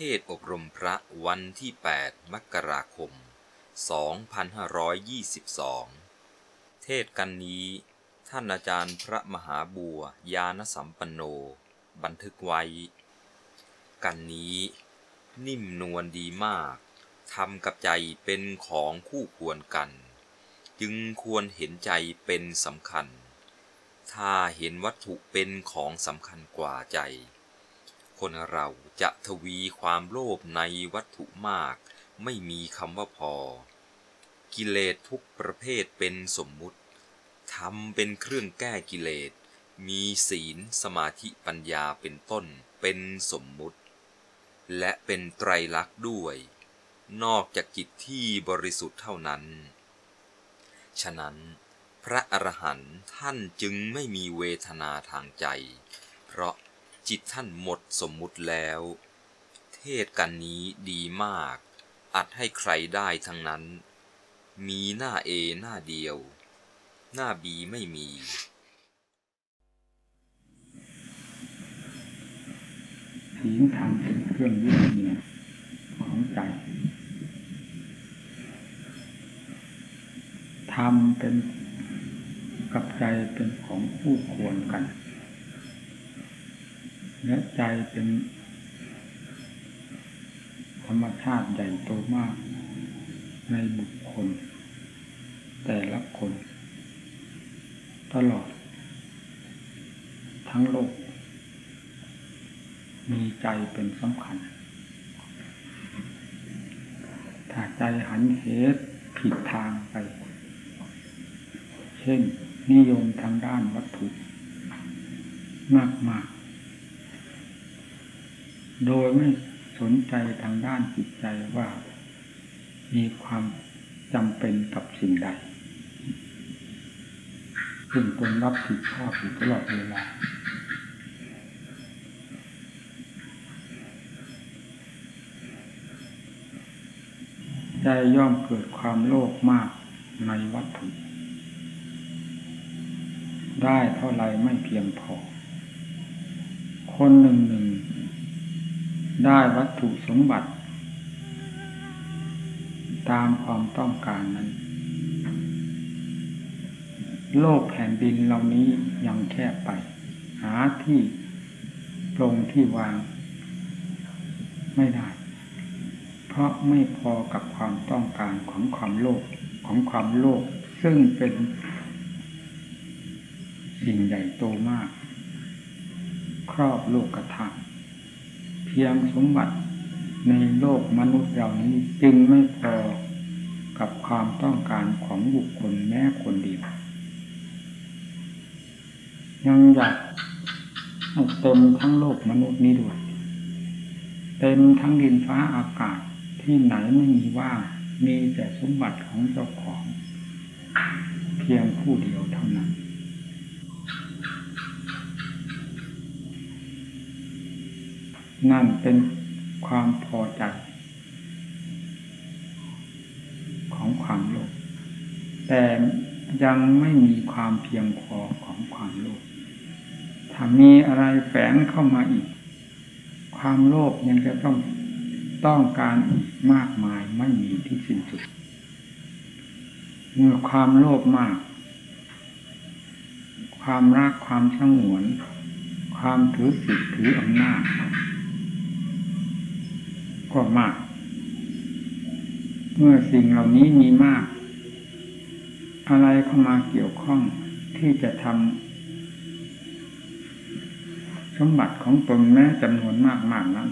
เทศอบรมพระวันที่ 8 มกราคม 2522 เทศกันนี้ ท่านอาจารย์พระมหาบัวยานสัมปันโน บันทึกไว้ กันนี้ นิ่มนวลดีมากทำกับใจเป็นของคู่ควรกัน จึงควรเห็นใจเป็นสำคัญ ถ้าเห็นวัตถุเป็นของสำคัญกว่าใจ คนเรา จะทวีความโลภในวัตถุมาก ไม่มีคำว่าพอ กิเลสทุกประเภทเป็นสมมุติทำเป็นเครื่องแก้กิเลส มีศีลสมาธิปัญญาเป็นต้นเป็นสมมุติ และเป็นไตรลักษณ์ด้วย นอกจากจิตที่บริสุทธิ์เท่านั้น ฉะนั้นพระอรหันต์ท่านจึงไม่มีเวทนาทางใจ เพราะ จิตท่านหมดสมมุติแล้ว เทศกันนี้ดีมาก อัดให้ใครได้ทั้งนั้น มีหน้าเอหน้าเดียว หน้าบีไม่มีศีลธรรมเป็นเครื่องยึดเหนี่ยวของใจธรรมเป็นกับใจเป็นของคู่ควรกัน และใจเป็นธรรมชาติใหญ่โตมาก ในบุคคล แต่ละคน ตลอด ทั้งโลก มีใจเป็นสำคัญ ถ้าใจหันเหตผิดทางไป เช่น นิยมทางด้านวัตถุ มากมาก โดยไม่สนใจทางด้านจิตใจว่า มีความจำเป็นกับสิ่งใดซึ่งตนรับผิดชอบอยู่ตลอดเวลาใจย่อมเกิดความโลภมากในวัตถุ ได้เท่าไรไม่เพียงพอ คนหนึ่งหนึ่ง ได้วัตถุสมบัติ ตามความต้องการนั้น โลกแผ่นดินเหล่านี้ยังแคบไป หาที่ตรงที่วาง ไม่ได้ เพราะไม่พอกับความต้องการของความโลภของความโลภซึ่งเป็นสิ่งใหญ่โตมาก ครอบโลกกระทาเพียงสมบัติในโลกมนุษย์เหล่านี้จึงไม่พอกับความต้องการของบุคคลแม้คนเดียวยังอยากให้เต็มทั้งโลกมนุษย์นี้ด้วยเต็มทั้งดินฟ้าอากาศที่ไหนไม่มีว่างมีแต่สมบัติของเจ้าของ เพียงผู้เดียวเท่านั้น นั่นเป็นความพอใจ ของความโลภแต่ยังไม่มีความเพียงพอของความโลภถ้ามีอะไรแฝงเข้ามาอีก ความโลภยังจะต้องต้องการอีกมากมายไม่มีที่สิ้นสุด เมื่อความโลภมาก ความรักความสงวน ความถือสิทธิถืออำนาจ ก็มาก เมื่อสิ่งเหล่านี้มีมาก อะไรเข้ามาเกี่ยวข้องที่จะทำสมบัติของตนแม้จำนวนมากมากนั้น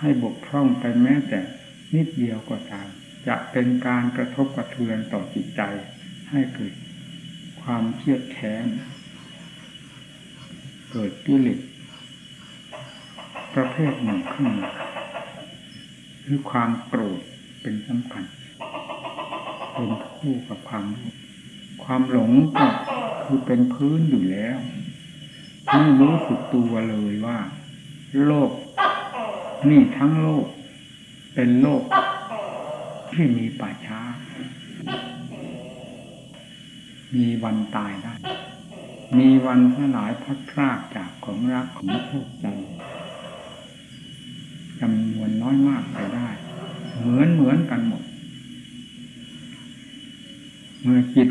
ให้บกพร่องไปแม้แต่นิดเดียวก็ตามจะเป็นการกระทบกระเทือนต่อจิตใจ ให้เกิดความเครียดแค้นเกิดกิเลสประเภทหนึ่งขึ้นมา คือความโกรธเป็นสำคัญเป็นคู่กับความโลภความหลงก็คือเป็นพื้นอยู่แล้ว ไม่รู้สึกตัวเลยว่า โลก นี่ทั้งโลก เป็นโลก ที่มีป่าช้า มีวันตายได้ มีวันสลายพัดพรากจากของรักของพวกใจ จำนวนน้อยมากไปได้ เหมือนเหมือนกันหมด เมื่อจิต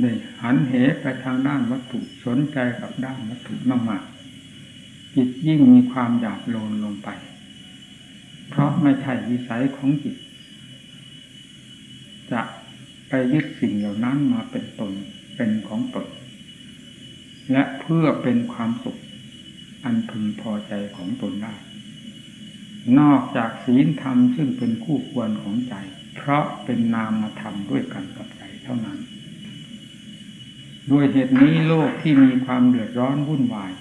ได้หันเหไปทางด้านวัตถุสนใจกับด้านวัตถุมากๆจิตยิ่งมีความหยาบโลนลงไป เพราะไม่ใช่วิสัยของจิต จะไปยึดสิ่งเหล่านั้นมาเป็นตนเป็นของตนและเพื่อเป็นความสุข อันพึงพอใจของตนได้ นอกจากศีลธรรมซึ่งเป็นคู่ควรของใจ เพราะเป็นนามธรรมด้วยกันกับใจเท่านั้น ด้วยเหตุนี้โลกที่มีความเดือดร้อนวุ่นวาย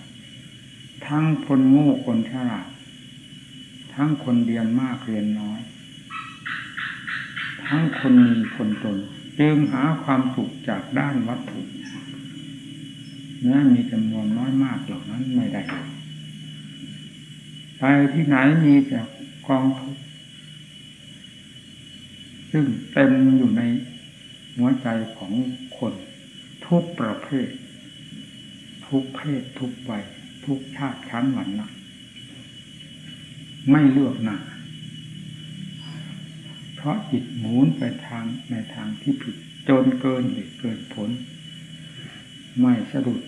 ทั้งคนโง่คนฉลาด ทั้งคนเรียนมากเรียนน้อย ทั้งคนมีคนจนจึงหาความสุขจากด้านวัตถุแม้มีจำนวนน้อยมากเหล่านั้นไม่ได้ ไปที่ไหนมีแต่กองทุกข์ซึ่งเต็มอยู่ในหัวใจของคน ทุกประเภท ทุกเพศทุกวัยทุกชาติชั้นวรรณะไม่เลือกหน้าเพราะจิตหมุนไปทางในทางที่ผิดจนเกินเหตุเกินผล ไม่สะดุด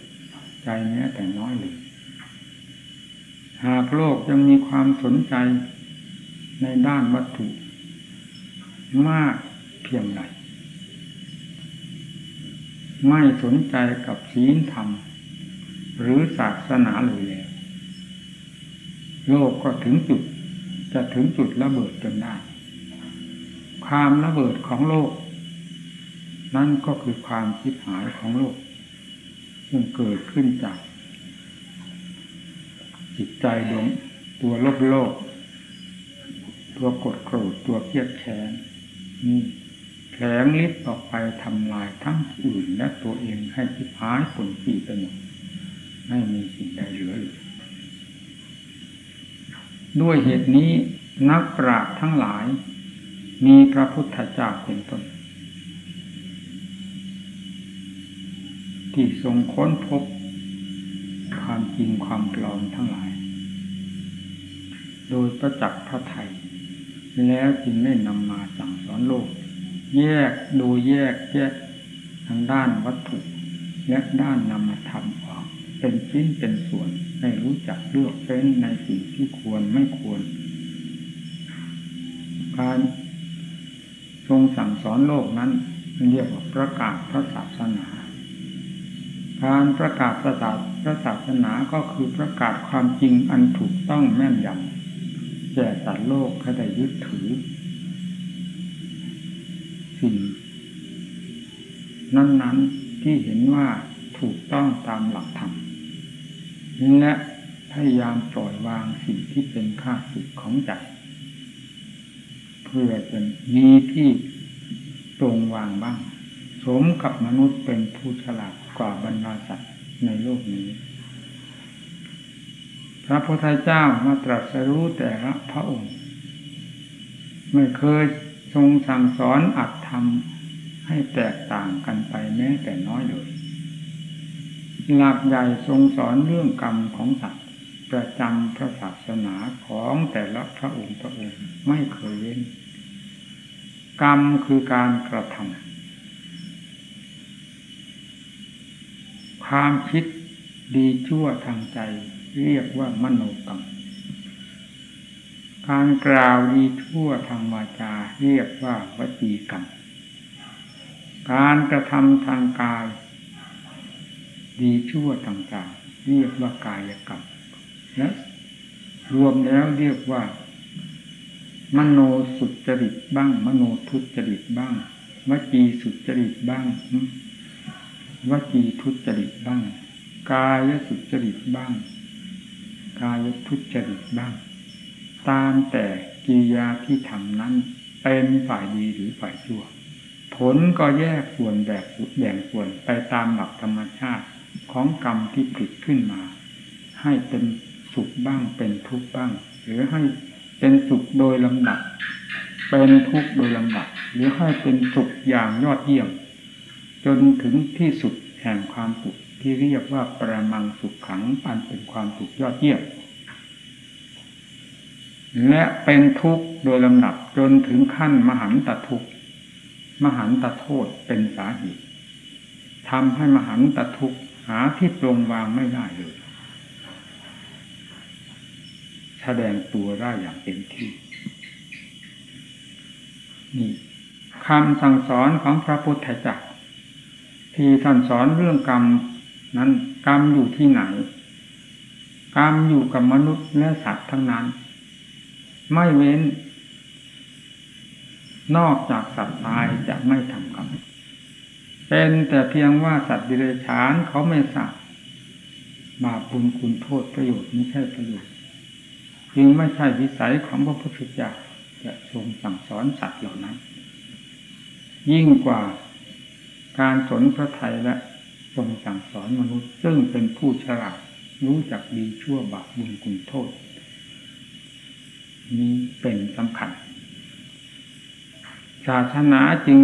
ใจแม้แต่น้อยเลย หากโลกยังมีความสนใจในด้านวัตถุ มากเพียงใดไม่สนใจกับศีลธรรม หรือศาสนาเลยแล้ว โลกก็ถึงจุดจะถึงจุดระเบิดจนได้ ความระเบิดของโลก นั่นก็คือความคิดหายของโลก ซึ่งเกิดขึ้นจาก จิตใจดวงตัวโลภโลกตัวกดโกรธตัวเครียดแค้นนี่แผลงลิบออกไปทำลายทั้งอื่นและตัวเองให้ทิพายผลปีไปหมดไม่มีสิ่งใดเหลือเลยด้วยเหตุนี้นักปราชญ์ทั้งหลาย มีพระพุทธเจ้าเป็นต้น ที่ทรงค้นพบ จริงความปลอมทั้งหลาย โดยประจักษ์พระไทย แล้วจึงได้นำมาสั่งสอนโลก แยกดยแยกแยกทางด้านวัตถุ และด้านนามธรรมออก เป็นชิ้นเป็นส่วนให้รู้จักเลือกเฟ้นในสิ่งที่ควรไม่ควร การทรงสั่งสอนโลกนั้นเรียกว่าประกาศพระศาสนา การประกาศประศาพระศาสนาก็คือประกาศความจริงอันถูกต้องแม่นยำแก่สัตว์โลกให้ได้ยึดถือ สิ่งนั้นๆที่เห็นว่าถูกต้องตามหลักธรรมและพยายามปล่อยวางสิ่งที่เป็นข้าศึกของใจเพื่อจะมีที่ตรงวางบ้าง สมกับมนุษย์เป็นผู้ฉลาด กว่าบรรดาสัตว์ในโลกนี้ พระพุทธเจ้ามาตรัสรู้แต่ละพระองค์ ไม่เคยทรงสั่งสอนอัดทำให้แตกต่างกันไปแม้แต่น้อยเลยหลักใหญ่ทรงสอนเรื่องกรรมของสัตว์ประจำพระศาสนาของแต่ละพระองค์พระองค์ไม่เคยเว้นกรรมคือการกระทำ ความคิดดีชั่วทางใจ เรียกว่ามโนกรรม การกล่าวดีชั่วทางวาจา เรียกว่าวจีกรรม การกระทำทางกาย ดีชั่วต่างๆเรียกว่ากายกรรมและรวมแล้วเรียกว่า มโนสุจริตบ้าง มโนทุจริตบ้างวจีสุจริตบ้าง วจีทุจริตบ้าง กายสุจริตบ้าง กายทุจริตบ้าง ตามแต่กิริยาที่ทำนั้น เป็นฝ่ายดีหรือฝ่ายชั่ว ผลก็แยกส่วนแบ่งแบ่งส่วนไปตามหลักธรรมชาติของกรรมที่ผลิตขึ้นมา ให้เป็นสุขบ้างเป็นทุกข์บ้าง หรือให้เป็นสุขโดยลำดับเป็นทุกข์โดยลำดับหรือให้เป็นสุขอย่างยอดเยี่ยม จนถึงที่สุดแห่งความสุขที่เรียกว่าประมังสุขขังอันเป็นความสุขยอดเยี่ยมและเป็นทุกข์โดยลำดับจนถึงขั้นมหันตทุกข์มหันตโทษเป็นสาเหตุทำให้มหันตทุกข์หาที่ปรงวางไม่ได้เลย แสดงตัวได้อย่างเต็มที่ นี่คำสั่งสอนของพระพุทธเจ้า ที่ท่านสอนเรื่องกรรมนั้นกรรมอยู่ที่ไหน กรรมอยู่กับมนุษย์และสัตว์ทั้งนั้น ไม่เว้น นอกจากสัตว์ตายจะไม่ทำกรรมเป็นแต่เพียงว่าสัตว์ดิเรกชันเขาไม่สัตว์บาปบุญคุณโทษประโยชน์ไม่ใช่ประโยชน์จึงไม่ใช่วิสัยของพระพุทธเจ้าจะทรงสั่งสอนสัตว์เหล่านั้น ยิ่งกว่า การสนพระไทยและทรงสั่งสอนมนุษย์ ซึ่งเป็นผู้ฉลาดรู้จักดีชั่วบาปบุญคุณโทษ นี้เป็นสำคัญ ศาสนาจึง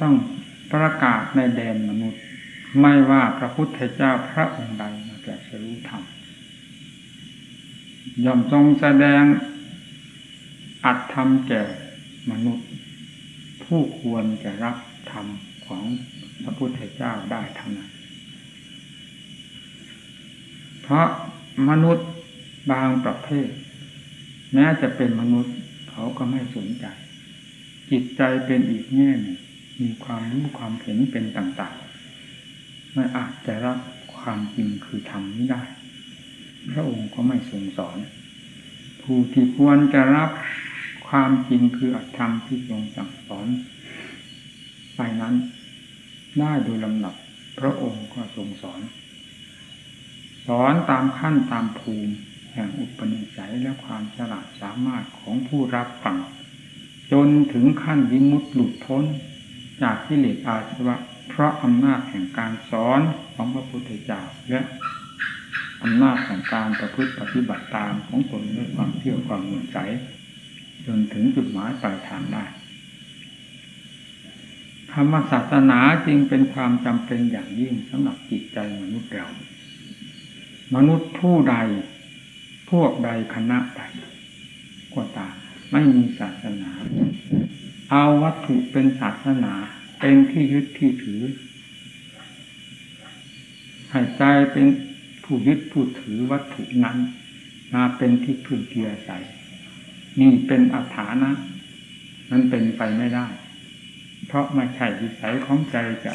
ต้องประกาศในแดนมนุษย์ ไม่ว่าพระพุทธเจ้าพระองค์ใดมาแต่สรู้ธรรมย่อมทรงแสดงอัดธรรมแก่มนุษย์ ผู้ควรจะรับธรรมของ พระพุทธเจ้าได้ทั้งนั้น เพราะมนุษย์บางประเภท แม้จะเป็นมนุษย์เขาก็ไม่สนใจ จิตใจเป็นอีกแง่หนึ่งมีความรู้ความเห็นเป็นต่างๆ ไม่อาจจะรับความจริงคือธรรมนี้ได้ พระองค์ก็ไม่ทรงสอน ผู้ที่ควรจะรับความจริงคืออัตธรรมที่ทรงสั่งสอน ไปนั้น ได้โดยลำดับพระองค์ก็ทรงสอน สอนตามขั้นตามภูมิ แห่งอุปนิสัยและความฉลาดสามารถของผู้รับฟัง จนถึงขั้นวิมุตติหลุดพ้น จากกิเลสอาสวะ เพราะอำนาจแห่งการสอนของพระพุทธเจ้าและอำนาจแห่งการประพฤติปฏิบัติตามของตนด้วยความเชื่อความเหมือนใจ จนถึงจุดหมายปลายทางได้ รรมศาสนาจึงเป็นความจำเป็นอย่างยิ่งสำหรับจิตใจมนุษย์เรา มนุษย์ผู้ใด พวกใดคณะใดก็ตามไม่มีศาสนา เอาวัตถุเป็นศาสนา เป็นที่ยึดที่ถือให้ใจเป็นผู้ยึดผู้ถือวัตถุนั้น มาเป็นที่พึ่งเกียรใสนี่เป็นอัฐานะ นั้นเป็นไปไม่ได้ เพราะไม่ใช่วิสัยของใจจะ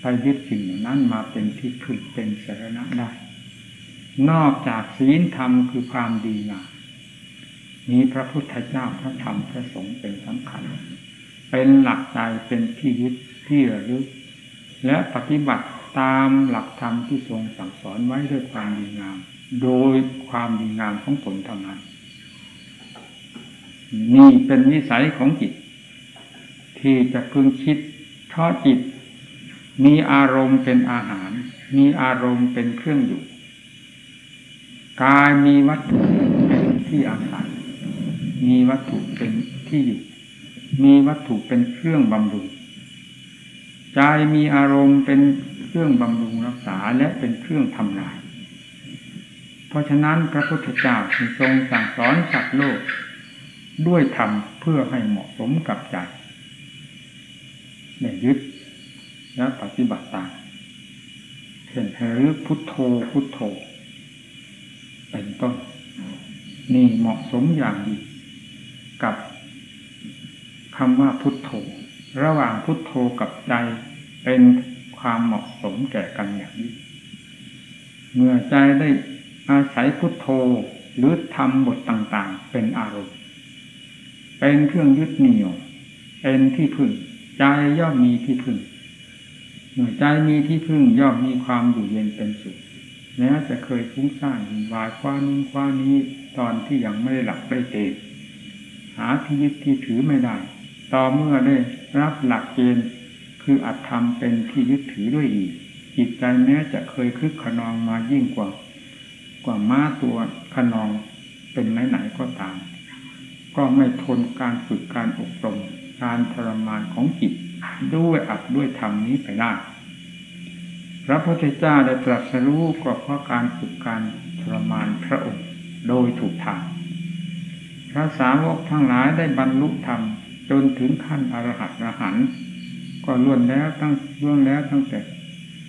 ไปยึดสิ่งนั้นมาเป็นที่พึ่งเป็นสาระได้ นอกจากศีลธรรมคือความดีงามมีพระพุทธเจ้าพระธรรมพระสงฆ์เป็นสำคัญ เป็นหลักใจเป็นที่ยึดที่ระลึก และปฏิบัติตามหลักธรรมที่ทรงสั่งสอนไว้ด้วยความดีงาม โดยความดีงามของตนเท่านั้น นี่เป็นวิสัยของจิต ที่จะพึงคิด เพราะจิต มีอารมณ์เป็นอาหาร มีอารมณ์เป็นเครื่องอยู่ กายมีวัตถุเป็นที่อาศัยมีวัตถุเป็นที่อยู่ มีวัตถุเป็นเครื่องบำรุง ใจมีอารมณ์เป็นเครื่องบำรุงรักษาและเป็นเครื่องทำลาย เพราะฉะนั้นพระพุทธเจ้าทรงสั่งสอนสัตว์โลก ด้วยธรรมเพื่อให้เหมาะสมกับใจ ในยึดและปฏิบัติตามเช่นให้รึกพุทโธพุทโธ เป็นต้น นี่เหมาะสมอย่างดีกับคำว่าพุทโธ ระหว่างพุทโธกับใจเป็นความเหมาะสมแก่กันอย่างนี้ เมื่อใจได้อาศัยพุทโธหรือทำบทต่างๆ เป็นอารมณ์ เป็นเครื่องยึดเหนี่ยว เป็นที่พึ่ง ใจย่อมมีที่พึ่งเมื่อใจมีที่พึ่งย่อมมีความอยู่เย็นเป็นสุขแม้จะเคยฟุ้งซ่านวายคว้านู้นคว้านี้ตอนที่ยังไม่ได้หลับได้เตนหาที่ยึดที่ถือไม่ได้ ต่อเมื่อได้รับหลักเกณฑ์คืออัตธรรมเป็นที่ยึดถือด้วยดีจิตใจแม้จะเคยคึกขนองมายิ่งกว่า กว่าม้าตัวขนองเป็นไหนๆก็ตาม ก็ไม่ทนการฝึกการอบรม การทรมานของจิตด้วยอัดด้วยธรรมนี้ไปได้ พระพุทธเจ้าได้ตรัสรู้ก็เพราะการฝึกการทรมานพระองค์โดยถูกทางพระสาวกทั้งหลายได้บรรลุธรรมจนถึงขั้นอรหัตอรหันต์ก็ล้วนแล้วตั้งล้วนแล้วตั้งแต่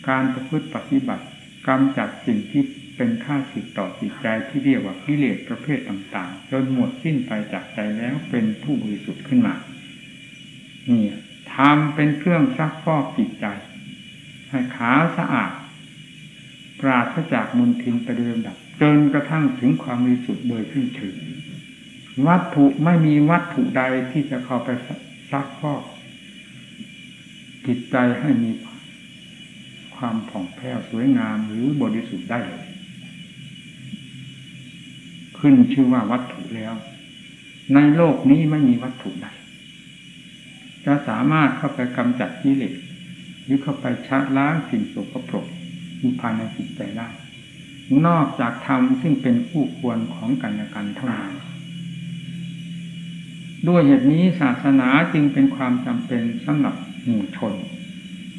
การประพฤติปฏิบัติกำจัดสิ่งที่เป็นค่าสิทต่อจิตใจที่เรียกว่ากิเลสประเภทต่างๆ จนหมดสิ้นไปจากใจแล้วเป็นผู้บริสุทธิ์ขึ้นมา นี่ทำเป็นเครื่องซักฟอกจิตใจ ให้ขาวสะอาด ปราศจากมลทินไปโดยลำดับ จนกระทั่งถึงความบริสุทธิ์โดยสิ้นเชิงวัตถุไม่มีวัตถุใดที่จะเข้าไปซักฟอกจิตใจให้มีความผ่องแผ้วสวยงามหรือบริสุทธิ์ได้เลยขึ้นชื่อว่าวัตถุแล้ว ในโลกนี้ไม่มีวัตถุใด จะสามารถเข้าไปกำจัดกิเลสหรือเข้าไปชะล้างสิ่งสกปรกมีภายในจิตใจได้นอกจากธรรมซึ่งเป็นผู้ควรของกันและกันเท่านั้นด้วยเหตุนี้ศาสนาจึงเป็นความจำเป็นสำหรับหมู่ชน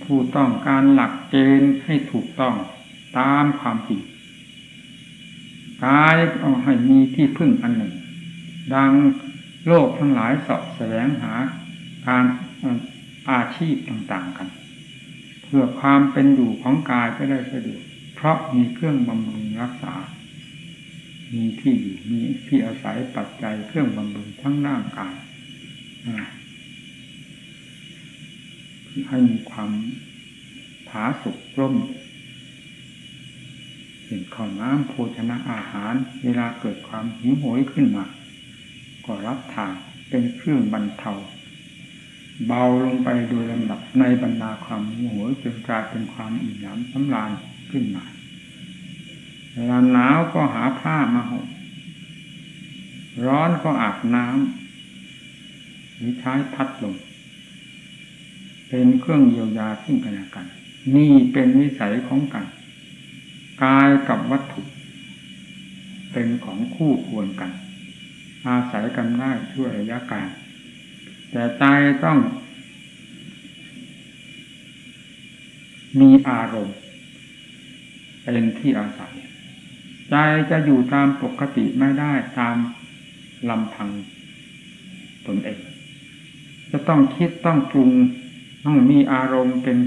ผู้ต้องการหลักเกณฑ์ให้ถูกต้องตามความจริงกายเอาให้มีที่พึ่งอันหนึ่ง ดังโลกทั้งหลายสอบแสวงหา การอาชีพต่างๆกัน เพื่อความเป็นอยู่ของกายก็ได้สะดวกเพราะมีเครื่องบำรุงรักษา มีที่อยู่มีที่อาศัยปัจจัยเครื่องบำรุงทั้งร่างกายให้มีความผาสุกร่มเห็นข้าวน้ำโภชนะอาหาร เวลาเกิดความหิวโหยขึ้นมา ก็รับทานเป็นเครื่องบรรเทา เบาลงไปโดยลำดับในบรรดาความหิวโหยจนกลายเป็นความอิ่มหนำสำราญขึ้นมาเวลาหนาวก็หาผ้ามาห่มร้อนก็อาบน้ำหรือใช้พัดลมเป็นเครื่องเยียวยาซึ่งกันและกัน นี่เป็นวิสัยของกันกายกับวัตถุ เป็นของคู่ควรกัน อาศัยกันได้ช่วยระยะการ แต่ใจต้อง มีอารมณ์ เป็นที่อาศัยใจจะอยู่ตามปกติไม่ได้ตามลำพังตนเอง จะต้องคิดต้องปรุงต้องมีอารมณ์เป็น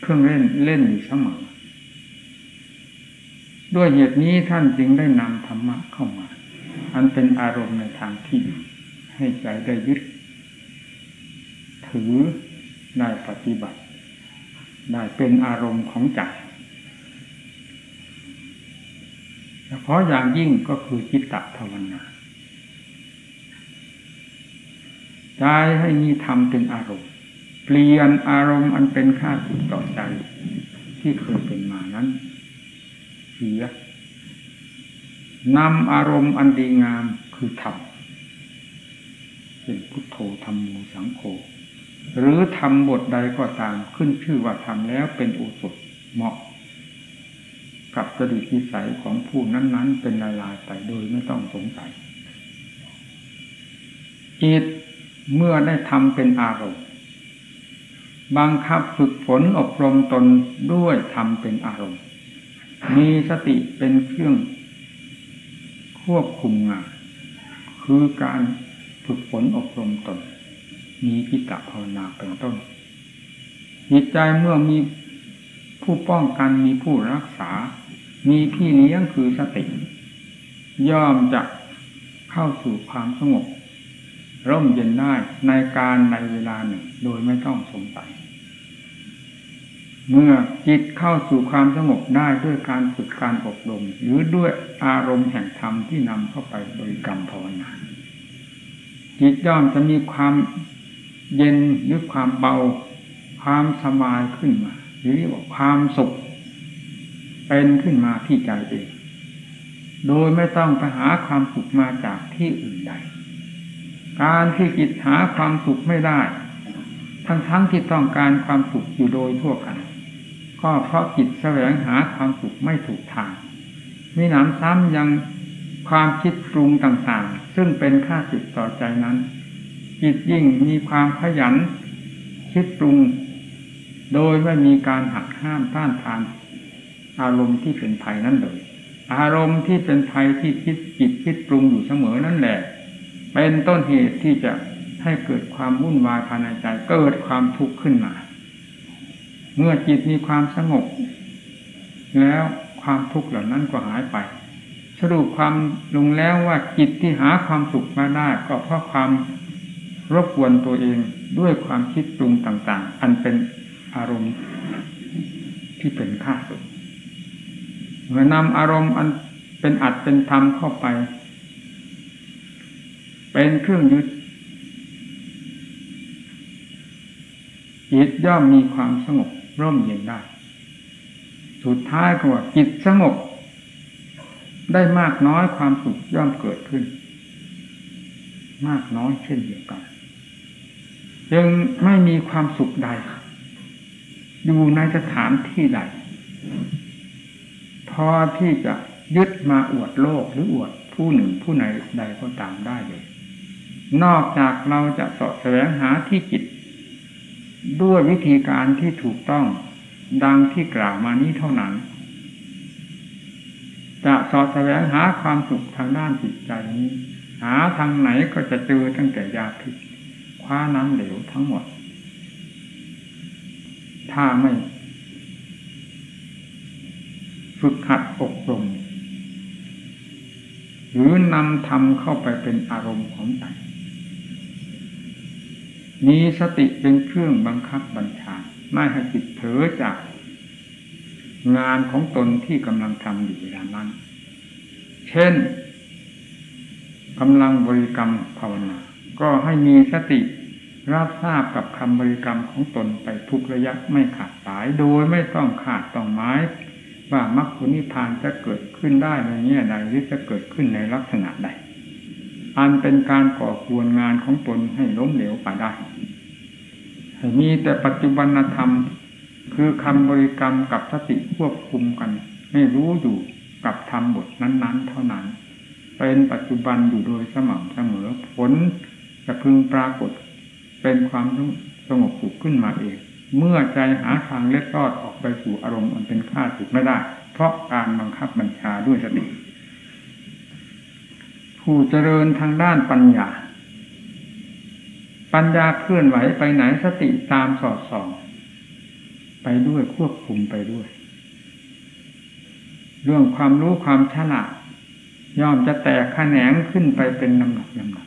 เครื่องเล่นเล่นอยู่เสมอด้วยเหตุนี้ท่านจึงได้นำธรรมะเข้ามา อันเป็นอารมณ์ในทางที่ ให้ใจได้ยึด ถือได้ปฏิบัติ ได้เป็นอารมณ์ของใจเฉพาะอย่างยิ่งก็คือจิตตภาวนาใจให้มีธรรมเป็นอารมณ์ เปลี่ยนอารมณ์อันเป็นค่าสุดต่อใจ ที่เคยเป็นมานั้นเสียนำอารมณ์อันดีงามคือธรรม เป็นพุทโธธรรมโมสังโฆหรือทำบทใดก็ตามขึ้นชื่อว่าทำแล้วเป็นอุสดเหมาะ กับจริตนิสัยของผู้นั้น ๆ เป็นลายลายไปโดยไม่ต้องสงสัยจิตเมื่อได้ทำเป็นอารมณ์บังคับฝึกฝนอบรมตนด้วยทำเป็นอารมณ์ มีสติเป็นเครื่องควบคุมงาน คือการ ฝึกฝนอบรมตน มีกิตภาวนาเป็นต้น จิตใจเมื่อมีผู้ป้องกันมีผู้รักษา มีพี่เลี้ยงคือสติ ย่อมจะเข้าสู่ความสงบ ร่มเย็นได้ในการในเวลาหนึ่ง โดยไม่ต้องสงสัยเมื่อจิตเข้าสู่ความสงบได้ด้วยการฝึกการอบรม หรือด้วยอารมณ์แห่งธรรมที่นำเข้าไปบริกรรมภาวนา จิตย่อมจะมีความเย็นหรือความเบา ความสบายขึ้นมา หรือว่าความสุข เป็นขึ้นมาที่ใจเองโดยไม่ต้องไปหาความสุขมาจากที่อื่นใด การที่จิตหาความสุขไม่ได้ ทั้งทั้งที่ต้องการความสุขอยู่โดยทั่วกัน ก็เพราะจิตแสวงหาความสุขไม่ถูกทางมีหนำซ้ำยังความคิดปรุงต่างๆ ซึ่งเป็นค่าสิทต่อใจนั้น จิตยิ่งมีความขยัน คิดปรุง โดยไม่มีการหักห้ามต้านทาน อารมณ์ที่เป็นภัยนั้นเลย อารมณ์ที่เป็นภัยที่คิดจิตคิดปรุงอยู่เสมอนั่นแหละ เป็นต้นเหตุที่จะให้เกิดความวุ่นวายภายในใจเกิดความทุกข์ขึ้นมา เมื่อจิตมีความสงบแล้วความทุกข์เหล่านั้นก็หายไป สรุปความลงแล้วว่าจิตที่หาความสุขมาได้ก็เพราะความรบกวนตัวเองด้วยความคิดปรุงต่าง ๆ อันเป็นอารมณ์ที่เป็นข้าศึกเมื่อนำอารมณ์อันเป็นอัดเป็นธรรมเข้าไป เป็นเครื่องยึดจิตย่อมมีความสงบร่มเย็นได้ สุดท้ายก็ว่าจิตสงบ ได้มากน้อยความสุขย่อมเกิดขึ้น มากน้อยเช่นเดียวกันจึงไม่มีความสุขใดอยู่ในสถานที่ใดพอที่จะยึดมาอวดโลกหรืออวดผู้หนึ่งผู้ไหนใดก็ตามได้เลย นอกจากเราจะสอบแสวงหาที่จิต ด้วยวิธีการที่ถูกต้องดังที่กล่าวมานี้เท่านั้น จะสอบแสวงหาความสุขทางด้านจิตใจนี้ หาทางไหนก็จะเจอตั้งแต่ยาพิษคว้าน้ำเหลวทั้งหมด ถ้าไม่ ฝึกหัดอบรม หรือนำธรรมเข้าไปเป็นอารมณ์ของใจมีสติเป็นเครื่องบังคับบัญชา ไม่ให้จิตเผลอจาก งานของตนที่กำลังทำอยู่เวลานั้น เช่นกำลังบริกรรมภาวนา ก็ให้มีสติรับทราบกับคำบริกรรมของตนไปทุกระยะไม่ขาดสายโดยไม่ต้องขาดต้องไม้ ว่ามรรคผลนิพพานจะเกิดขึ้นได้ในแง่ใดหรือจะเกิดขึ้นในลักษณะใด อันเป็นการก่อควรงานของตนให้ล้มเหลวไปได้ให้มีแต่ปัจจุบันธรรม คือคำบริกรรมกับสติควบคุมกัน ให้รู้อยู่กับธรรมบทนั้น ๆ เท่านั้น เป็นปัจจุบันอยู่โดยสม่ำเสมอผลจะพึงปรากฏ เป็นความสงบสุขขึ้นมาเอง เมื่อใจหาทางเล็ดรอดออกไปสู่อารมณ์อันเป็นข้าศึกไม่ได้ เพราะการบังคับบัญชาด้วยสติ ผู้เจริญทางด้านปัญญา ปัญญาเคลื่อนไหวไปไหนสติตามสอดส่อง ไปด้วยควบคุมไปด้วย เรื่องความรู้ความฉลาดย่อมจะแตกแขนงขึ้นไปเป็นลำดับลำดับ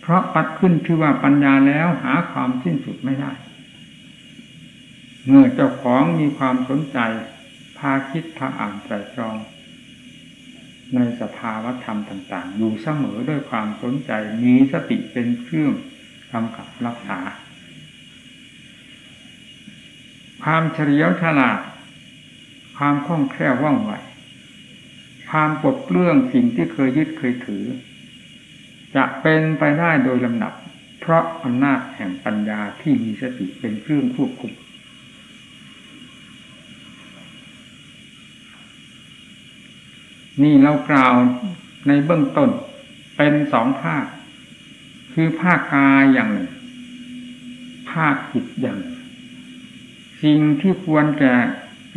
เพราะปัดขึ้นคือว่าปัญญาแล้วหาความสิ้นสุดไม่ได้ เมื่อเจ้าของมีความสนใจ พาคิดพาอ่านใจตรอง ในสภาวธรรมต่าง ๆ อยู่เสมอด้วยความสนใจมีสติเป็นเครื่องกำกับรักษา ความเฉลียวฉลาด ความคล่องแคล่วว่องไวความปลดเปลื้องสิ่งที่เคยยึดเคยถือ จะเป็นไปได้โดยลำดับ เพราะอำนาจแห่งปัญญาที่มีสติเป็นเครื่องควบคุมนี่เรากล่าวในเบื้องต้นเป็นสองภาค คือภาคกายอย่างหนึ่ง ภาคจิตอย่าง สิ่งที่ควรแก่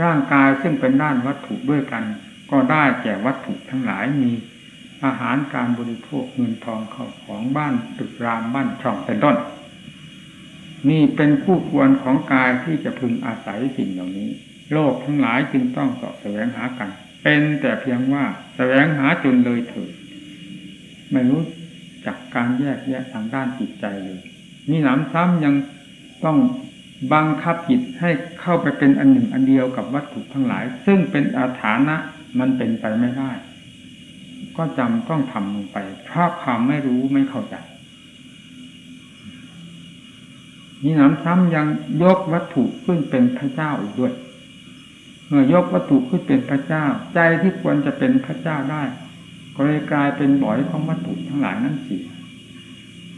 ร่างกายซึ่งเป็นด้านวัตถุด้วยกัน ก็ได้แก่วัตถุทั้งหลายมีอาหารการบริโภคเงินทองเข้าของบ้านตึกรามบ้านช่องเป็นต้น นี่เป็นคู่ควรของกายที่จะพึงอาศัยสิ่งเหล่านี้ โลกทั้งหลายจึงต้องสอบแสวงหากัน เป็นแต่เพียงว่าแสวงหาจนเลยเถิดไม่รู้จากการแยกแยะทางด้านจิตใจเลยนี่หนำซ้ำยังต้อง บังคับจิตให้เข้าไปเป็นอันหนึ่งอันเดียวกับวัตถุทั้งหลาย ซึ่งเป็นอาถานะมันเป็นไปไม่ได้ ก็จำต้องทำลงไป เพราะความไม่รู้ไม่เข้าใจนี่น้ำซ้ำยังยกวัตถุขึ้นเป็นพระเจ้าอีกด้วย เมื่อยกวัตถุขึ้นเป็นพระเจ้า ใจที่ควรจะเป็นพระเจ้าได้ ก็เลยกลายเป็นบ่อยของวัตถุทั้งหลายนั่นสิ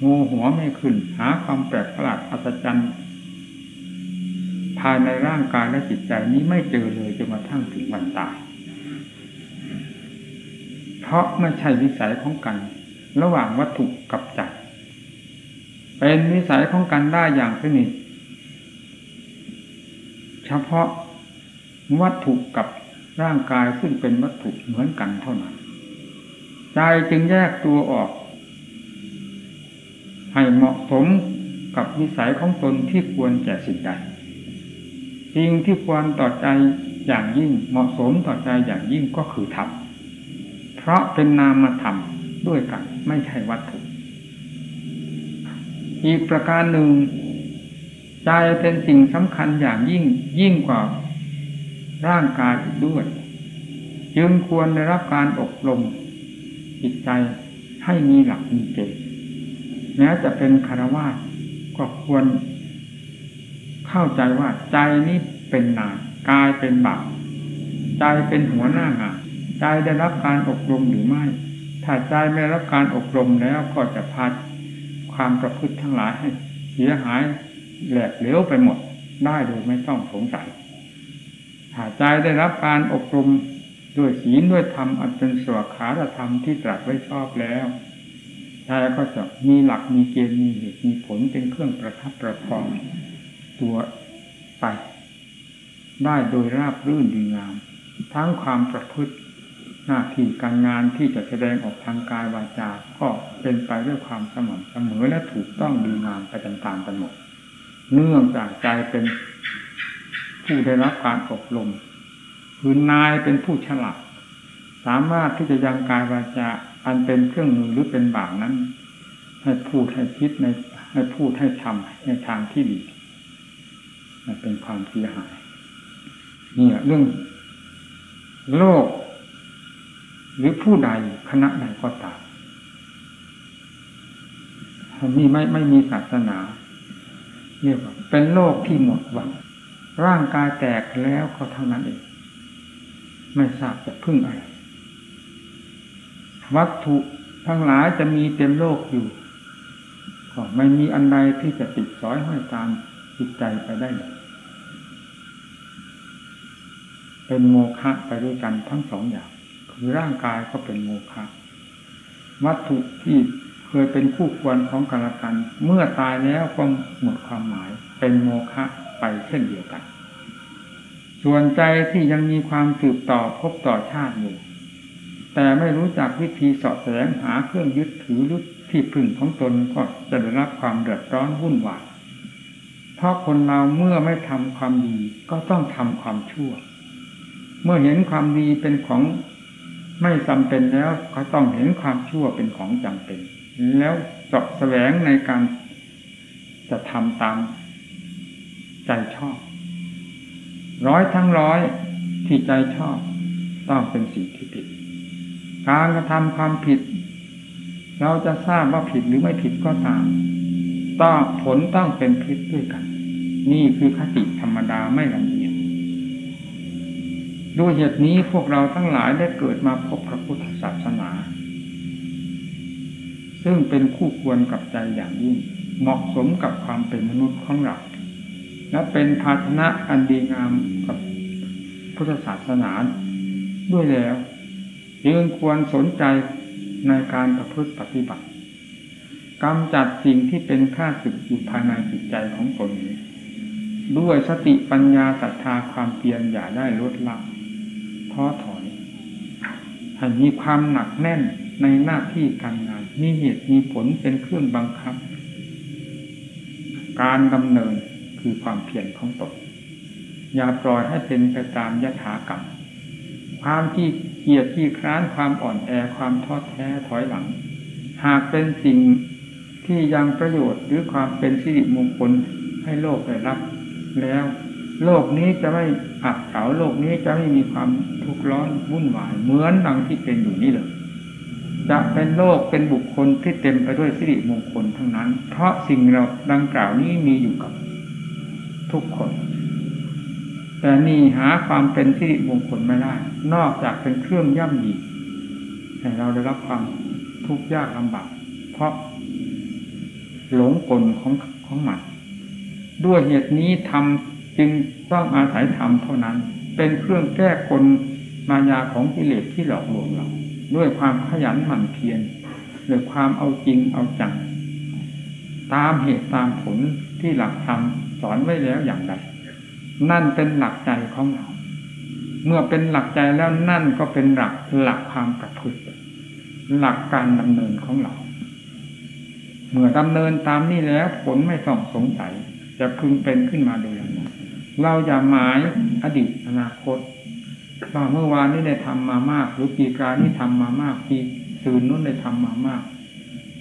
งูหัวไม่ขึ้น หาความแปลกประหลาดอัศจรรย์ ภายในร่างกายและจิตใจนี้ไม่เจอเลยจนกระทั่งถึงวันตาย เพราะไม่ใช่วิสัยของกัน ระหว่างวัตถุกับใจเป็นวิสัยของกันได้อย่างสนิทเฉพาะวัตถุกับร่างกายซึ่งเป็นวัตถุเหมือนกันเท่านั้น ใจจึงแยกตัวออก ให้เหมาะสมกับวิสัยของตนที่ควรแก่สิ่งใด สิ่งที่ควรต่อใจอย่างยิ่งเหมาะสมต่อใจอย่างยิ่งก็คือธรรมเพราะเป็นนามธรรมด้วยกันไม่ใช่วัตถุ อีกประการหนึ่งใจเป็นสิ่งสำคัญอย่างยิ่งยิ่งกว่าร่างกายอีกด้วย จึงควรได้รับการอบรมจิตใจให้มีหลักมีเกณฑ์แม้จะเป็นคารวะก็ควร เข้าใจว่าใจนี้เป็นนายกายเป็นบ่าวใจเป็นหัวหน้างานใจได้รับการอบรมหรือไม่ ถ้าใจไม่รับการอบรมแล้วก็จะพาความประพฤติทั้งหลายให้เสียหายแหลกเหลวไปหมดได้โดยไม่ต้องสงสัยถ้าใจได้รับการอบรมด้วยศีลด้วยธรรมอันเป็นสวขาธรรมที่ตรัสไว้ชอบแล้วใจก็จะมีหลักมีเกณฑ์มีเหตุมีผลเป็นเครื่องประทับประคอง ตัวไป ได้โดยราบรื่นดีงาม ทั้งความประพฤติหน้าที่การงานที่จะแสดงออกทางกายวาจา ก็เป็นไปด้วยความสม่ำเสมอและถูกต้องดีงามไปตามๆกันหมด เนื่องจากใจเป็นผู้ได้รับการอบรมคือนายเป็นผู้ฉลาดสามารถที่จะยังกายวาจาอันเป็นเครื่องมือหรือเป็นบางนั้น ให้พูดให้คิดในให้พูดให้ทำในทางที่ดี มันเป็นความเสียหายนี่เรื่องโลก หรือผู้ใดคณะใดก็ตามมีไม่ไม่มีศาสนาเรียกว่าเป็นโลกที่หมดหวัง ร่างกายแตกแล้วก็เท่านั้นเอง ไม่ทราบจะพึ่งอะไร วัตถุทั้งหลายจะมีเต็มโลกอยู่ ก็ไม่มีอันใดที่จะติดสอยห้อยตามจิตใจไปได้เลย เป็นโมฆะไปด้วยกันทั้งสองอย่าง คือร่างกายก็เป็นโมฆะวัตถุที่เคยเป็นคู่ควรของกันและกัน เมื่อตายแล้วก็หมดความหมาย เป็นโมฆะไปเช่นเดียวกัน ส่วนใจที่ยังมีความสืบต่อพบต่อชาติอยู่แต่ไม่รู้จักวิธีสอดแสวงหาเครื่องยึดถือรุดที่พึ่งของตนก็จะได้รับความเดือดร้อนวุ่นวายเพราะคนเราเมื่อไม่ทำความดีก็ต้องทำความชั่ว เมื่อเห็นความดีเป็นของไม่จำเป็นแล้วก็ต้องเห็นความชั่วเป็นของจำเป็น แล้วเสาะแสวงในการจะทำตามใจชอบ ร้อยทั้งร้อยที่ใจชอบ ต้องเป็นสิ่งที่ผิด การกระทำความผิด เราจะทราบว่าผิดหรือไม่ผิดก็ตามต้องผลต้องเป็นพิษด้วยกัน นี่คือคติธรรมดาไม่ละเอียด ด้วยเหตุนี้พวกเราทั้งหลายได้เกิดมาพบพระพุทธศาสนา ซึ่งเป็นคู่ควรกับใจอย่างยิ่ง เหมาะสมกับความเป็นมนุษย์ของเรา และเป็นภาชนะอันดีงามกับพุทธศาสนาด้วยแล้วจึงควรสนใจในการประพฤติปฏิบัติกำจัดสิ่งที่เป็นข้าศึกอยู่ภายในจิตใจของตนด้วยสติปัญญาศรัทธาความเพียรอย่าได้ลดละ ท้อถอยให้มีความหนักแน่นในหน้าที่การงาน มีเหตุมีผลเป็นเครื่องบังคับ การดำเนินคือความเพียรของตนอย่าปล่อยให้เป็นไปตามยถากรรมความที่เกียดที่คร้านความอ่อนแอความท้อแท้ถอยหลัง หากเป็นสิ่งที่ยังประโยชน์หรือความเป็นสิริมงคลให้โลกได้รับ แล้ว โลกนี้จะไม่อับเฉาโลกนี้จะไม่มีความ กข์ร้อนวุ่นวาย เหมือนดังที่เป็นอยู่นี่เลยจะเป็นโลกเป็นบุคคลที่เต็มไปด้วยสิริมงคลทั้งนั้น เพราะสิ่งเราดังกล่าวนี้มีอยู่กับทุกคน แต่นี่หาความเป็นสิริมงคลไม่ได้ นอกจากเป็นเครื่องย่ำยีให้เราได้รับความทุกข์ยากลำบากเพราะหลงกลของของมันด้วยเหตุนี้ทำจึงต้องอาศัยธรรมเท่านั้น เป็นเครื่องแก้กล มายาของกิเลสที่หลอกลวงเรา ด้วยความขยันหมั่นเพียรด้วยความเอาจริงเอาจัง ตามเหตุตามผลที่หลักธรรมสอนไว้แล้วอย่างใดนั่นเป็นหลักใจของเรา เมื่อเป็นหลักใจแล้วนั่นก็เป็นหลักหลักความประพฤติหลักการดำเนินของเรา เมื่อดำเนินตามนี้แล้วผลไม่ต้องสงสัย จะพึงเป็นขึ้นมาโดยลำดับเราอย่าหมายอดีตอนาคต ว่าเมื่อวานนี้ได้ทำมามาก หรือปีกานี้ทำมามาก ปีซื่นนู้นได้ทำมามาก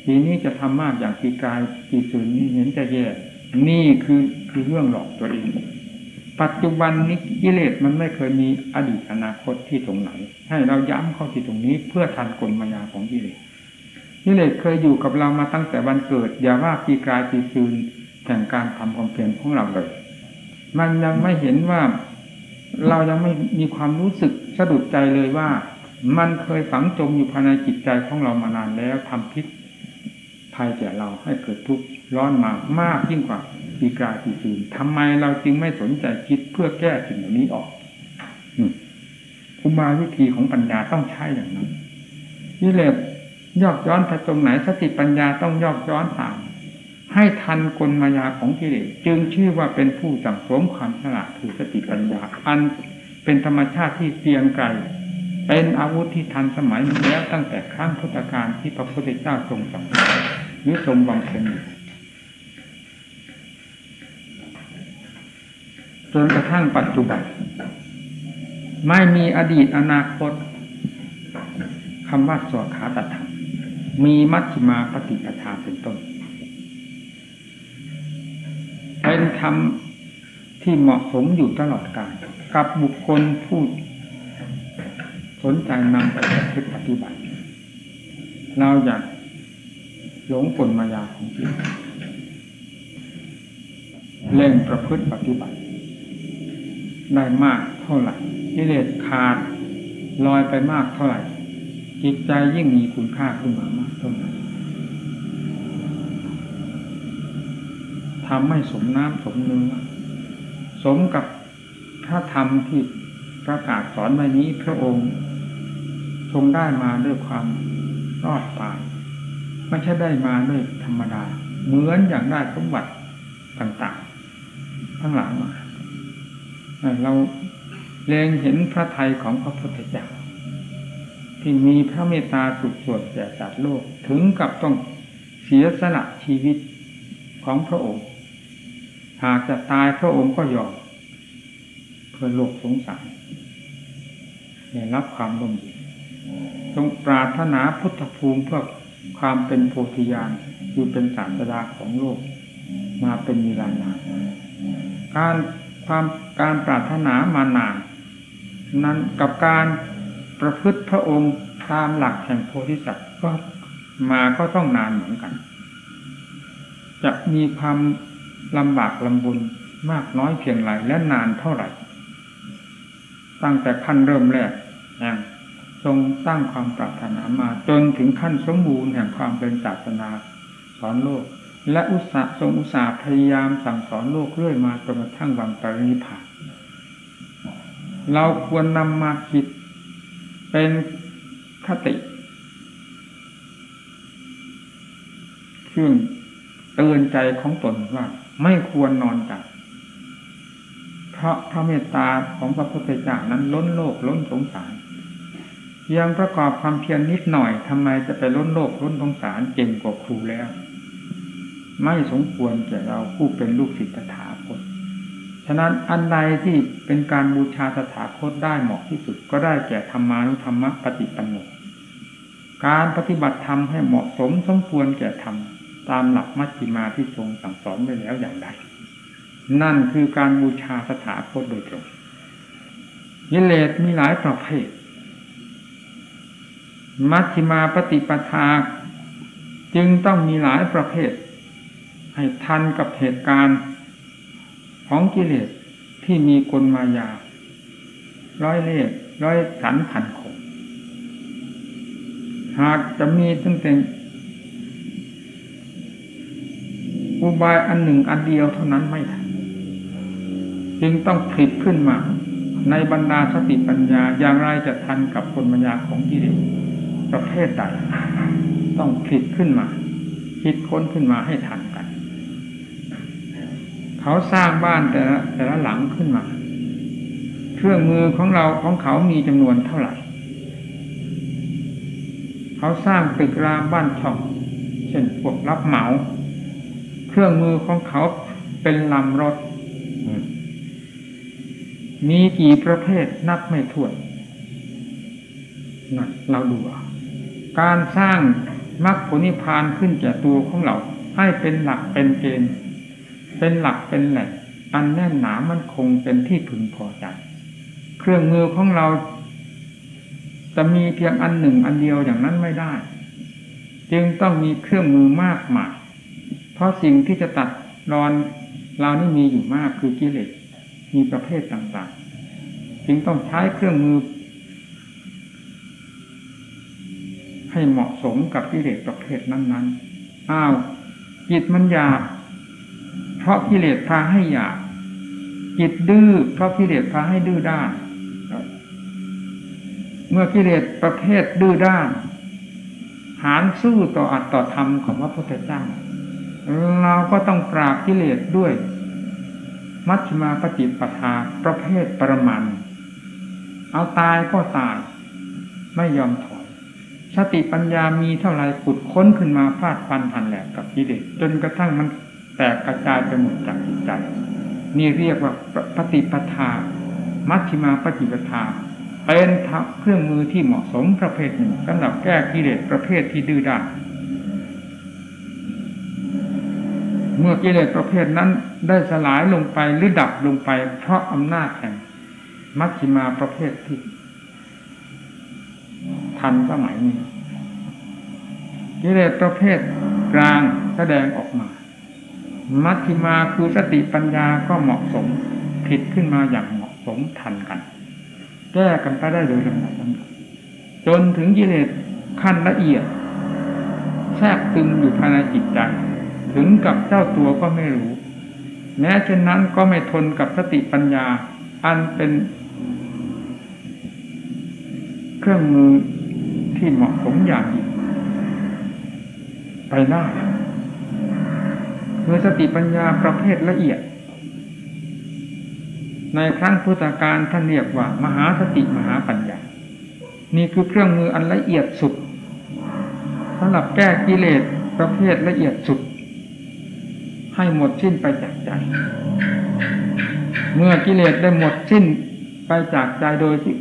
ปีนี้จะทำมากอย่างปีกายปีซื่นนี้เห็นจะแย่นี่คือคือเรื่องหลอกตัวเอง ปัจจุบันนี้กิเลสมันไม่เคยมีอดีตอนาคตที่ตรงไหน ให้เราย้ำเข้าที่ตรงนี้เพื่อทันกลมายาของกิเลสกิเลสเคยอยู่กับเรามาตั้งแต่วันเกิด อย่าว่าปีกายปีซื่นแห่งการทำความเพียรของเราเลย มันยังไม่เห็นว่า เรายังไม่มีความรู้สึกสะดุดใจเลยว่า มันเคยฝังจมอยู่ภายในจิตใจของเรามานานแล้วทำพิษภัยแก่เราให้เกิดทุกข์ร้อนมามากยิ่งกว่าปีกาปีซืนทำไมเราจึงไม่สนใจคิดเพื่อแก้สิ่งเหล่านี้ออกอุบายวิธีของปัญญาต้องใช่อย่างนั้นนี่เลยยอกย้อนไปตรงไหนสติปัญญาต้องยอกย้อนตาม ให้ทันกลมายาของกิเลสจึงชื่อว่าเป็นผู้สั่งสมความฉลาดคือสติปัญญา อันเป็นธรรมชาติที่เพียงไกลเป็นอาวุธที่ทันสมัยมาแล้วตั้งแต่ครั้งพุทธกาลที่พระพุทธเจ้าทรงสั่งหรือทรงบำเพ็ญจนกระทั่งปัจจุบัน ไม่มีอดีตอนาคตคำว่าสวขาตธรรมมีมัชฌิมาปฏิปทาเป็นต้น เป็นธรรมที่เหมาะสมอยู่ตลอดกาลกับบุคคลผู้สนใจนำไปปฏิบัติ เราอยากหลงกลมายาของจิตเล่งประพฤติปฏิบัติ ได้มากเท่าไหร่กิเลสขาดลอยไปมากเท่าไหร่ จิตใจยิ่งมีคุณค่าขึ้นมามาก ท่านั้นทำให้สมน้ำสมเนื้อสมกับพระธรรมที่ประกาศสอนไว้นี้พระองค์ ทรงได้มาด้วยความรอดตายไม่ใช่ได้มาด้วยธรรมดา เหมือนอย่างได้สมบัติต่างๆทั้งหลังมาเราเล็งเห็นพระไทยของพระพุทธเจ้าที่มีพระเมตตาสุดสวดแก่สัตว์โลกถึงกับต้องเสียสละชีวิตของพระองค์ หากจะตายพระองค์ก็ยอมเพื่อโลกสงสารได้รับความร่มเย็นทรงปรารถนาพุทธภูมิเพื่อความเป็นโพธิญาณคือเป็นศาสดาของโลก มาเป็นมีลานานการความการปรารถนามานานนั้นกับการประพฤติพระองค์ตามหลักแห่งโพธิสัตว์ก็มาก็ต้องนานเหมือนกัน จะมีความ ลำบากลำบุญมากน้อยเพียงไรและนานเท่าไหร่ ตั้งแต่ขั้นเริ่มแรกอย่างทรงตั้งความปรารถนามา จนถึงขั้นสมบูรณ์แห่งความเป็นศาสนาสอนโลก และอุตสาทรงอุตสาห์พยายามสั่งสอนโลกเรื่อยมาจนกระทั่งวันปรินิพพานเราควรนำมาคิดเป็นคติเครื่องเตือนใจของตนว่า ไม่ควรนอนกัน เพราะพระเมตตาของพระพุทธเจ้านั้นล้นโลกล้นสงสารยังประกอบความเพียรนนิดหน่อยทำไมจะไปล้นโลกล้นสงสารเก่งกว่าครูแล้ว ไม่สมควรแก่เราผู้เป็นลูกศิษย์ตถาคตฉะนั้นอันใดที่เป็นการบูชาตถาคตได้เหมาะที่สุดก็ได้แก่ธรรมานุธรรมปฏิปันโนการปฏิบัติธรรมให้เหมาะสมสมควรแก่ธรรม ตามหลักมัชฌิมาที่ทรงสั่งสอนไว้แล้วอย่างใดนั่นคือการบูชาสถาคตโดยตรงยิเลสมีหลายประเภท มัชฌิมาปฏิปทาจึงต้องมีหลายประเภท ให้ทันกับเหตุการณ์ของกิเลสที่มีกลมายา ร้อยเล่ร้อยสันขันขงหากจะมีตั้งแต่ อุบายอันหนึ่งอันเดียวเท่านั้นไม่ทันจึงต้องผลิตขึ้นมา ในบรรดาสติปัญญาอย่างไรจะทันกับกลมายาของกิเลสประเภทใด ต้องผลิตขึ้นมา คิดค้นขึ้นมาให้ทันกัน เขาสร้างบ้านแต่ละแต่ละหลังขึ้นมา เครื่องมือของเราของเขามีจำนวนเท่าไหร่ เขาสร้างตึกรามบ้านช่องเช่นพวกรับเหมา เครื่องมือของเขาเป็นลำรถ มีกี่ประเภทนับไม่ถ้วนนั่นเราดูการสร้างมรรคผลนิพพานขึ้นแก่ตัวของเรา ให้เป็นหลักเป็นเกณฑ์ เป็นหลักเป็นแหล่งอันแน่นหนามันคงเป็นที่พึงพอใจ เครื่องมือของเรา จะมีเพียงอันหนึ่งอันเดียวอย่างนั้นไม่ได้ จึงต้องมีเครื่องมือมากมาย เพราะสิ่งที่จะตัดรอนเรานี่มีอยู่มากคือกิเลสมีประเภทต่างๆ จึงต้องใช้เครื่องมือ ให้เหมาะสมกับกิเลสประเภทนั้นๆอ้าวจิตมันหยาบเพราะกิเลสพาให้หยาบจิตดื้อเพราะกิเลสพาให้ดื้อด้านเมื่อกิเลสประเภทดื้อด้าน หารสู้ต่ออัตต่อธรรมของพระพุทธเจ้า เราก็ต้องปราบกิเลสด้วย มัชฌิมาปฏิปทาประเภทประมาณเอาตายก็ตาย ไม่ยอมถอยสติปัญญามีเท่าไรขุดค้นขึ้นมาฟาดฟันทันแหลกกับกิเลสจนกระทั่งมันแตกกระจายไปหมดจากจิตใจ นี่เรียกว่าปฏิปทา มัชฌิมาปฏิปทาเป็นเครื่องมือที่เหมาะสมประเภทหนึ่งสำหรับแก้กิเลสประเภทที่ดื้อด้าน เมื่อกิเลสประเภทนั้นได้สลายลงไปหรือดับลงไป เพราะอำนาจแห่งมัชฌิมาประเภทที่ทันสมัยนี้กิเลสประเภทกลางแสดงออกมา มัชฌิมาคือสติปัญญาก็เหมาะสมผิดขึ้นมาอย่างเหมาะสมทันกัน แก้กันไปได้โดยลำดับจนถึงกิเลสขั้นละเอียดแทรกตึงอยู่ภายในจิตใจ ถึงกับเจ้าตัวก็ไม่รู้ แม้เช่นนั้นก็ไม่ทนกับสติปัญญา อันเป็น เครื่องมือที่เหมาะสมอย่างยิ่งไปได้เมื่อสติปัญญาประเภทละเอียด ในครั้งพุทธกาลท่านเรียกว่า มหาสติมหาปัญญา นี่คือเครื่องมืออันละเอียดสุดสำหรับแก้กิเลสประเภทละเอียดสุด ให้หมดสิ้นไปจากใจ เมื่อกิเลสได้หมดสิ้นไปจากใจโดยสิ้น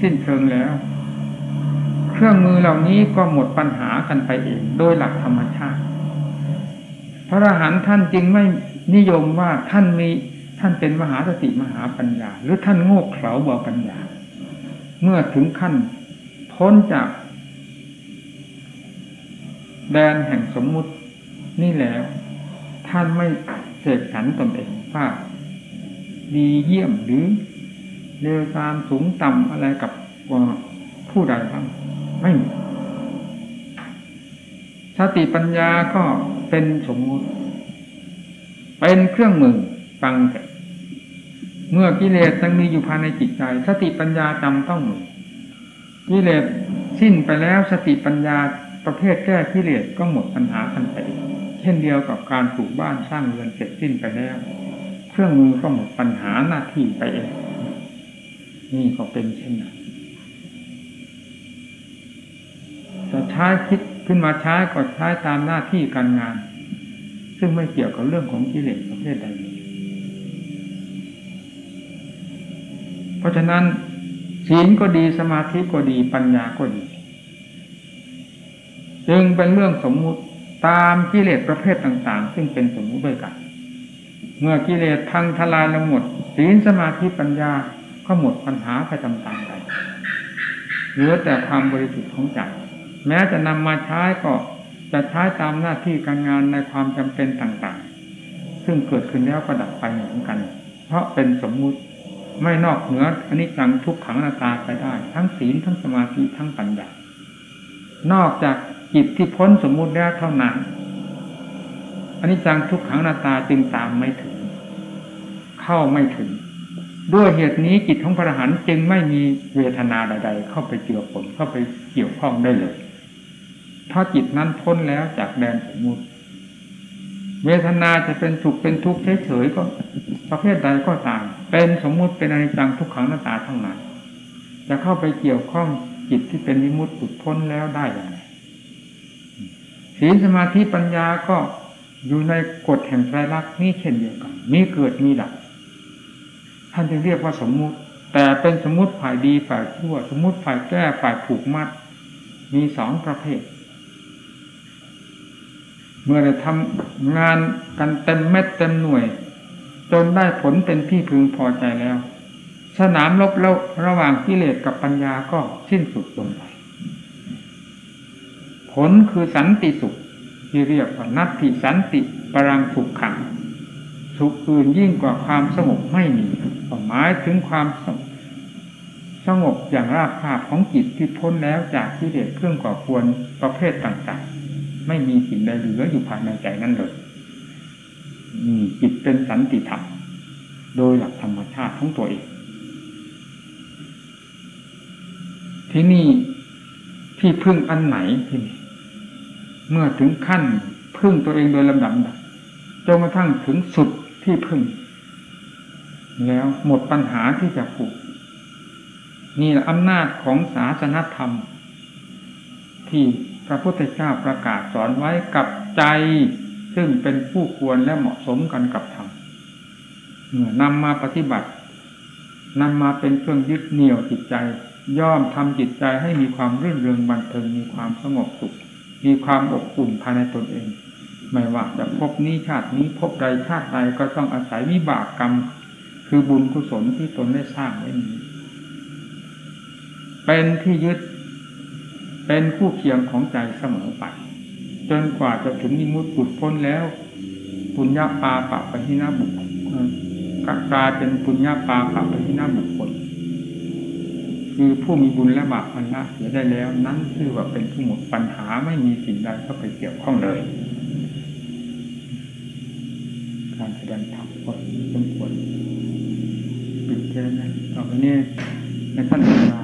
สิ้นเชิงแล้ว เครื่องมือเหล่านี้ก็หมดปัญหากันไปเอง โดยหลักธรรมชาติ พระอรหันต์ท่านจึงไม่นิยมว่าท่านมีท่านเป็นมหาสติมหาปัญญา หรือท่านโง่เขลาบ่ปัญญา เมื่อถึงขั้นพ้นจากแดนแห่งสมมุตินี่แล้ว ท่านไม่เสกสรรตนเองว่าดีเยี่ยมหรือเร็วตามสูงต่ำอะไรกับผู้ใดบ้างไม่มีสติปัญญาก็เป็นสมมุติ เป็นเครื่องมือฟังแต่เมื่อกิเลสยังมีอยู่ภายในจิตใจ สติปัญญาจำต้องมีกิเลสสิ้นไปแล้วสติปัญญาประเภทแก้กิเลสก็หมดปัญหาทันไป เช่นเดียวกับการปลูกบ้านสร้างเรือนเสร็จสิ้นไปแล้ว เครื่องมือก็หมดปัญหาหน้าที่ไปเอง นี่ก็เป็นเช่นนั้นจะใช้คิดขึ้นมาใช้ก็ใช้ตามหน้าที่การงาน ซึ่งไม่เกี่ยวกับเรื่องของกิเลสประเภทใดเพราะฉะนั้นศีลก็ดีสมาธิก็ดีปัญญาก็ดี จึงเป็นเรื่องสมมุติ ตามกิเลสประเภทต่าง ๆ ซึ่งเป็นสมมุติด้วยกัน เมื่อกิเลสพังทลายลงหมดศีลสมาธิปัญญาก็หมดปัญหาไปตามๆกันเหลือแต่ความบริสุทธิ์ของใจแม้จะนำมาใช้ก็จะใช้ตามหน้าที่การงานในความจำเป็นต่างๆ ซึ่งเกิดขึ้นแล้วก็ดับไปเหมือนกัน เพราะเป็นสมมุติไม่นอกเหนืออันนี้จังทุกขังนาตาไปได้ ทั้งศีลทั้งสมาธิทั้งปัญญา นอกจาก จิตที่พ้นสมมุติแล้วเท่านั้นอันนี้จังทุกขังนาตาจึงตามไม่ถึง เข้าไม่ถึง ด้วยเหตุนี้จิตของพระอรหันต์จึงไม่มีเวทนาใด ๆ เข้าไปเกี่ยวผลเข้าไปเกี่ยวข้องได้เลยเพราะจิตนั้นพ้นแล้วจากแดนสมมุติ เวทนาจะเป็นสุขเป็นทุกข์เฉยๆก็ประเภทใดก็ตามเป็นสมมุติเป็นอนิจจังทุกขังหน้าตาทั้งนั้นจะเข้าไปเกี่ยวข้องจิตที่เป็นวิมุตติหลุดพ้นแล้วได้อย่างไร ศีลสมาธิปัญญาก็อยู่ในกฎแห่งไตรลักษณ์นี่เช่นเดียวกันมีเกิดมีดับท่านจึงเรียกว่าสมมุติ แต่เป็นสมมุติฝ่ายดีฝ่ายชั่ว สมมุติฝ่ายแก้ฝ่ายผูกมัด มีสองประเภท เมื่อได้ทำงานกันเต็มเม็ดเต็มหน่วย จนได้ผลเป็นที่พึงพอใจแล้ว สนามรบแล้วระหว่างกิเลสกับปัญญาก็สิ้นสุดลงไป ผลคือสันติสุข ที่เรียกว่านัตติสันติปรังสุขขัง สุขอื่นยิ่งกว่าความสงบไม่มีหมายถึงความสงบอย่างราบคาบของจิตที่พ้นแล้วจากกิเลสเครื่องก่อควรประเภทต่างๆ ไม่มีสิ่งใดเหลืออยู่ภายในใจนั่นเลยจิตเป็นสันติธรรมโดยหลักธรรมชาติของตัวเอง ที่นี่ที่พึ่งอันไหนที่นี่ เมื่อถึงขั้นพึ่งตัวเองโดยลำดับจนกระทั่งถึงสุดที่พึ่ง แล้วหมดปัญหาที่จะผูกนี่แหละอำนาจของศาสนธรรม ที่พระพุทธเจ้าประกาศสอนไว้กับใจ ซึ่งเป็นผู้ควรและเหมาะสมกันกับธรรมเมื่อนำมาปฏิบัตินำมาเป็นเครื่องยึดเหนี่ยวจิตใจ ย่อมทำจิตใจให้มีความรื่นเริงบันเทิงมีความสงบสุข มีความอบอุ่นภายในตนเอง ไม่ว่าจะพบนี้ชาตินี้พบใดชาติใดก็ต้องอาศัยวิบากกรรม คือบุญกุศลที่ตนได้สร้างไว้นี้ เป็นที่ยึดเป็นคู่เคียงของใจเสมอไปจนกว่าจะถึงนิมุติปุดพ้นแล้ว ปุญญาปาปะปะหินาบุคคลกลายเป็นปุญญาปาปะปะหินาบุคคล คือผู้มีบุญและบาปมันละเสียได้แล้ว นั้นชื่อว่าเป็นผู้หมดปัญหาไม่มีสิ่งใดเข้าไปเกี่ยวข้องเลย การแสดงธรรมก็สมควรปิดแค่นั้นต่อไปนี้ในขั้นตอน